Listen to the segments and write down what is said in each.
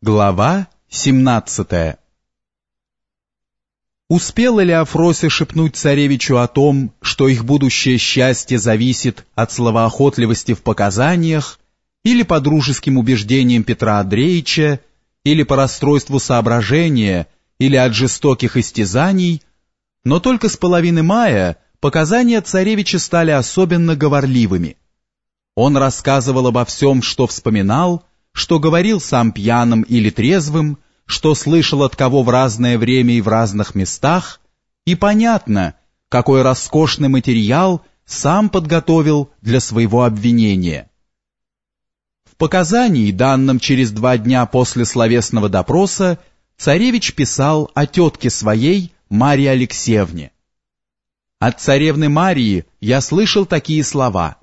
Глава 17 Успела ли Афрося шепнуть царевичу о том, что их будущее счастье зависит от словоохотливости в показаниях, или по дружеским убеждениям Петра Андреевича, или по расстройству соображения, или от жестоких истязаний, но только с половины мая показания царевича стали особенно говорливыми. Он рассказывал обо всем, что вспоминал, что говорил сам пьяным или трезвым, что слышал от кого в разное время и в разных местах, и понятно, какой роскошный материал сам подготовил для своего обвинения. В показании, данном через два дня после словесного допроса, царевич писал о тетке своей, Марии Алексеевне. От царевны Марии я слышал такие слова.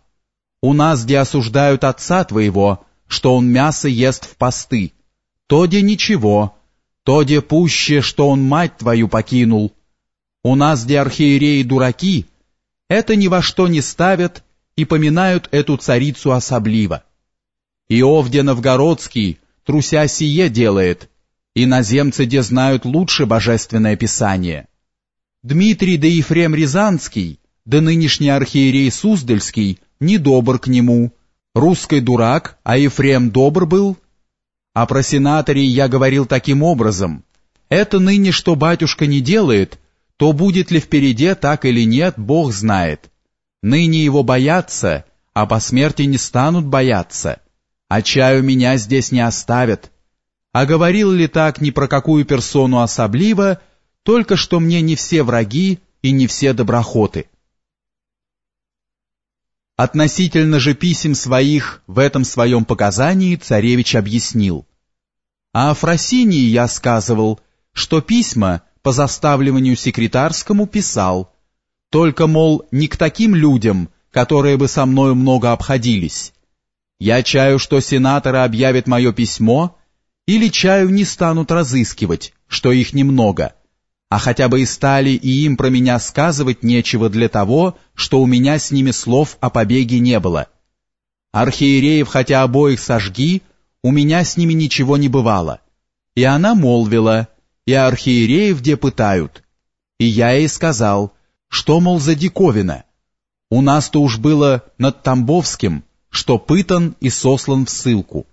«У нас, где осуждают отца твоего, что он мясо ест в посты, то де ничего, то де пуще, что он мать твою покинул. У нас, где архиереи дураки, это ни во что не ставят и поминают эту царицу особливо. Иов де Новгородский, труся сие делает, иноземцы де знают лучше божественное писание. Дмитрий да Ефрем Рязанский, да нынешний архиерей Суздальский, недобр к нему, Русский дурак, а Ефрем добр был? А про сенаторей я говорил таким образом. Это ныне что батюшка не делает, то будет ли впереди так или нет, Бог знает. Ныне его боятся, а по смерти не станут бояться. А чаю меня здесь не оставят. А говорил ли так ни про какую персону особливо, только что мне не все враги и не все доброхоты. Относительно же писем своих в этом своем показании царевич объяснил. А о Фросинии я сказывал, что письма по заставлению секретарскому писал, только, мол, не к таким людям, которые бы со мною много обходились. Я чаю, что сенаторы объявят мое письмо, или чаю не станут разыскивать, что их немного, а хотя бы и стали и им про меня сказывать нечего для того, что у меня с ними слов о побеге не было. Архиереев хотя обоих сожги, у меня с ними ничего не бывало. И она молвила, и архиереев где пытают. И я ей сказал, что, мол, за диковина. У нас-то уж было над Тамбовским, что пытан и сослан в ссылку.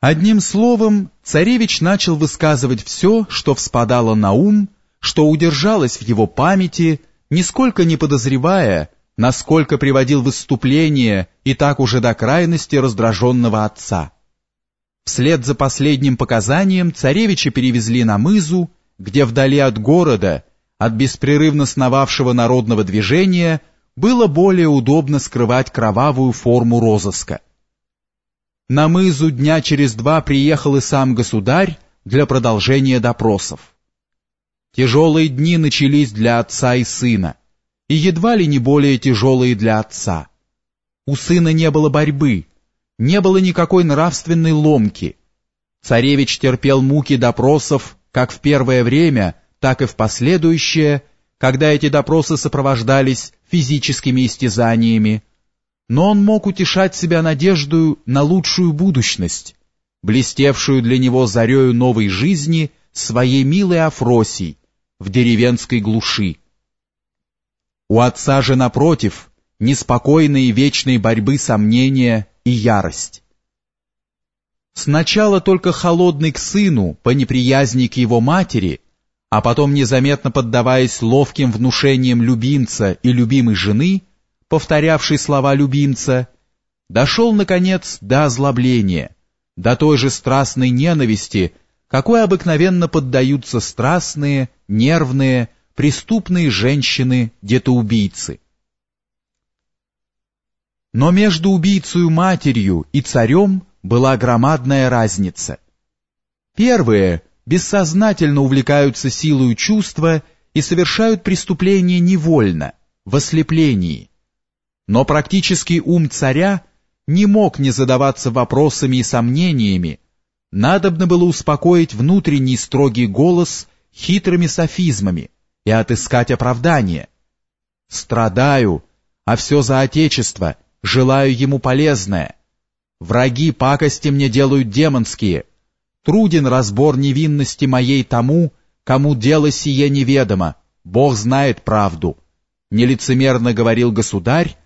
Одним словом, царевич начал высказывать все, что вспадало на ум, что удержалось в его памяти, нисколько не подозревая, насколько приводил выступление и так уже до крайности раздраженного отца. Вслед за последним показанием царевича перевезли на мызу, где вдали от города, от беспрерывно сновавшего народного движения, было более удобно скрывать кровавую форму розыска. На мызу дня через два приехал и сам государь для продолжения допросов. Тяжелые дни начались для отца и сына, и едва ли не более тяжелые для отца. У сына не было борьбы, не было никакой нравственной ломки. Царевич терпел муки допросов как в первое время, так и в последующее, когда эти допросы сопровождались физическими истязаниями, но он мог утешать себя надеждою на лучшую будущность, блестевшую для него зарею новой жизни своей милой Афросий в деревенской глуши. У отца же, напротив, неспокойные вечной борьбы сомнения и ярость. Сначала только холодный к сыну по неприязни к его матери, а потом незаметно поддаваясь ловким внушениям любимца и любимой жены, повторявший слова любимца, дошел, наконец, до озлобления, до той же страстной ненависти, какой обыкновенно поддаются страстные, нервные, преступные женщины-детоубийцы. Но между убийцей матерью и царем была громадная разница. Первые бессознательно увлекаются силой чувства и совершают преступление невольно, в ослеплении, но практический ум царя не мог не задаваться вопросами и сомнениями, надобно было успокоить внутренний строгий голос хитрыми софизмами и отыскать оправдание. «Страдаю, а все за Отечество, желаю ему полезное. Враги пакости мне делают демонские, Труден разбор невинности моей тому, кому дело сие неведомо, Бог знает правду. Нелицемерно говорил государь,